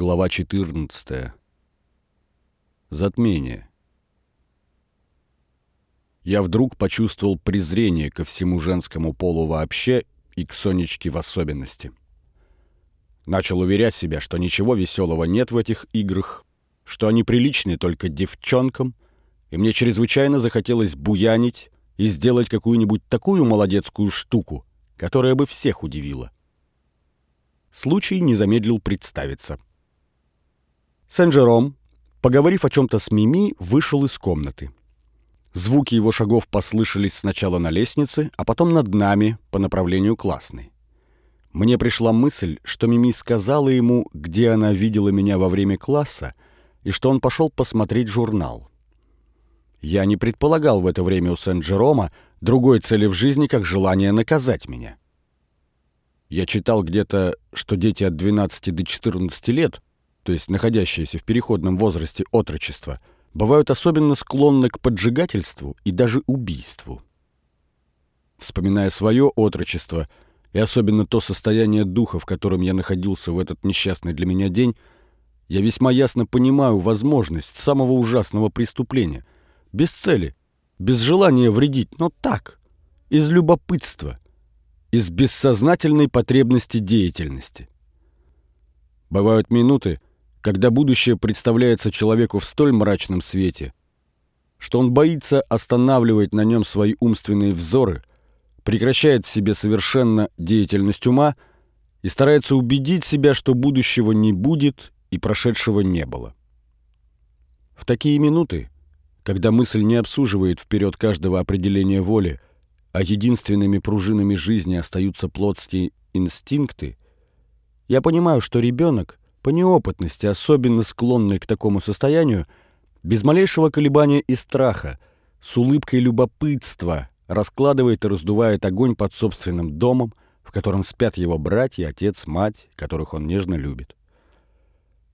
Глава 14. Затмение. Я вдруг почувствовал презрение ко всему женскому полу вообще и к Сонечке в особенности. Начал уверять себя, что ничего веселого нет в этих играх, что они приличны только девчонкам, и мне чрезвычайно захотелось буянить и сделать какую-нибудь такую молодецкую штуку, которая бы всех удивила. Случай не замедлил представиться — Сен-Жером, поговорив о чем-то с Мими, вышел из комнаты. Звуки его шагов послышались сначала на лестнице, а потом над нами по направлению классной. Мне пришла мысль, что Мими сказала ему, где она видела меня во время класса, и что он пошел посмотреть журнал. Я не предполагал в это время у Сен-Жерома другой цели в жизни, как желание наказать меня. Я читал где-то, что дети от 12 до 14 лет то есть находящиеся в переходном возрасте отрочества, бывают особенно склонны к поджигательству и даже убийству. Вспоминая свое отрочество и особенно то состояние духа, в котором я находился в этот несчастный для меня день, я весьма ясно понимаю возможность самого ужасного преступления, без цели, без желания вредить, но так, из любопытства, из бессознательной потребности деятельности. Бывают минуты, когда будущее представляется человеку в столь мрачном свете, что он боится останавливать на нем свои умственные взоры, прекращает в себе совершенно деятельность ума и старается убедить себя, что будущего не будет и прошедшего не было. В такие минуты, когда мысль не обсуживает вперед каждого определения воли, а единственными пружинами жизни остаются плотские инстинкты, я понимаю, что ребенок — по неопытности, особенно склонный к такому состоянию, без малейшего колебания и страха, с улыбкой любопытства раскладывает и раздувает огонь под собственным домом, в котором спят его братья, отец, мать, которых он нежно любит.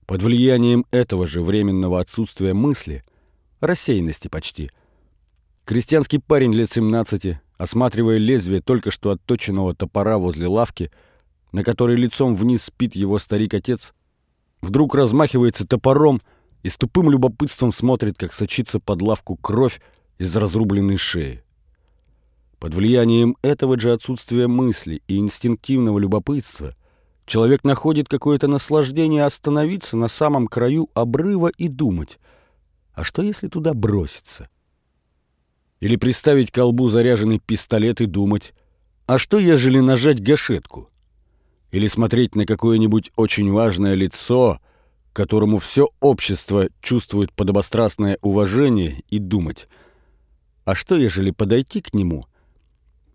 Под влиянием этого же временного отсутствия мысли, рассеянности почти, крестьянский парень лет 17, осматривая лезвие только что отточенного топора возле лавки, на которой лицом вниз спит его старик-отец, вдруг размахивается топором и с тупым любопытством смотрит, как сочится под лавку кровь из разрубленной шеи. Под влиянием этого же отсутствия мысли и инстинктивного любопытства человек находит какое-то наслаждение остановиться на самом краю обрыва и думать, а что если туда броситься? Или приставить колбу заряженный пистолет и думать, а что ежели нажать гашетку? Или смотреть на какое-нибудь очень важное лицо, которому все общество чувствует подобострастное уважение, и думать, а что, ежели подойти к нему,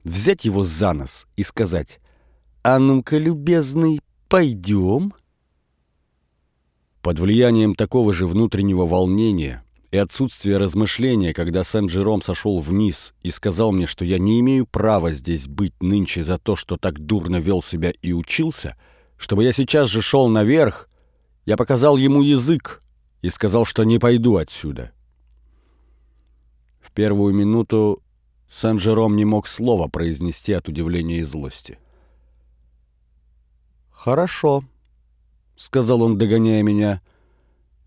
взять его за нос и сказать, «А ну-ка, любезный, пойдем?» Под влиянием такого же внутреннего волнения и отсутствие размышления, когда Сен-Жером сошел вниз и сказал мне, что я не имею права здесь быть нынче за то, что так дурно вел себя и учился, чтобы я сейчас же шел наверх, я показал ему язык и сказал, что не пойду отсюда. В первую минуту Сен-Жером не мог слова произнести от удивления и злости. «Хорошо», — сказал он, догоняя меня, —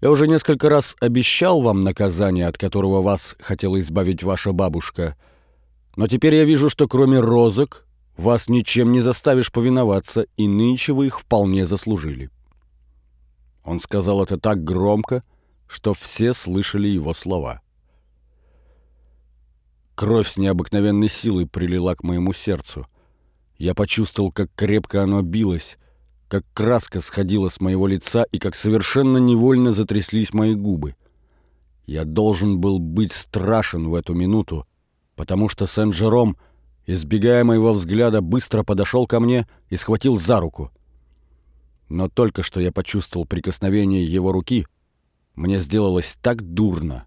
я уже несколько раз обещал вам наказание, от которого вас хотела избавить ваша бабушка. Но теперь я вижу, что кроме розок вас ничем не заставишь повиноваться, и нынче вы их вполне заслужили». Он сказал это так громко, что все слышали его слова. Кровь с необыкновенной силой прилила к моему сердцу. Я почувствовал, как крепко оно билось, как краска сходила с моего лица и как совершенно невольно затряслись мои губы. Я должен был быть страшен в эту минуту, потому что Сен-Жером, избегая моего взгляда, быстро подошел ко мне и схватил за руку. Но только что я почувствовал прикосновение его руки, мне сделалось так дурно,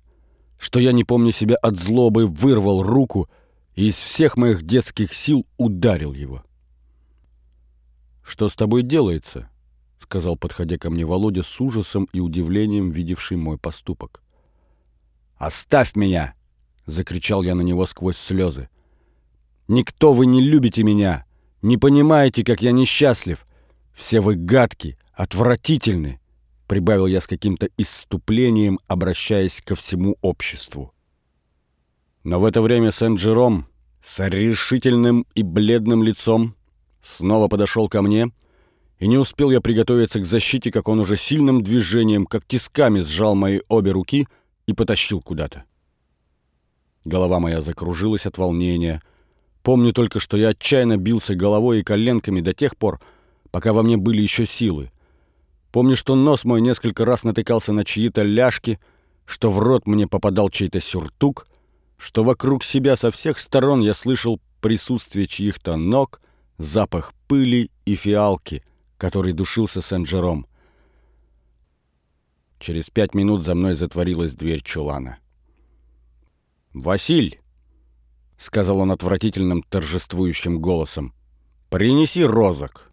что я, не помня себя от злобы, вырвал руку и из всех моих детских сил ударил его. «Что с тобой делается?» — сказал, подходя ко мне Володя с ужасом и удивлением, видевший мой поступок. «Оставь меня!» — закричал я на него сквозь слезы. «Никто вы не любите меня! Не понимаете, как я несчастлив! Все вы гадки, отвратительны! — прибавил я с каким-то исступлением, обращаясь ко всему обществу. Но в это время Сен-Джером с решительным и бледным лицом снова подошел ко мне, и не успел я приготовиться к защите, как он уже сильным движением, как тисками сжал мои обе руки и потащил куда-то. Голова моя закружилась от волнения. Помню только, что я отчаянно бился головой и коленками до тех пор, пока во мне были еще силы. Помню, что нос мой несколько раз натыкался на чьи-то ляжки, что в рот мне попадал чей-то сюртук, что вокруг себя со всех сторон я слышал присутствие чьих-то ног, запах пыли и фиалки, который душился Сен-Жером. Через пять минут за мной затворилась дверь чулана. «Василь!» — сказал он отвратительным торжествующим голосом. «Принеси розок!»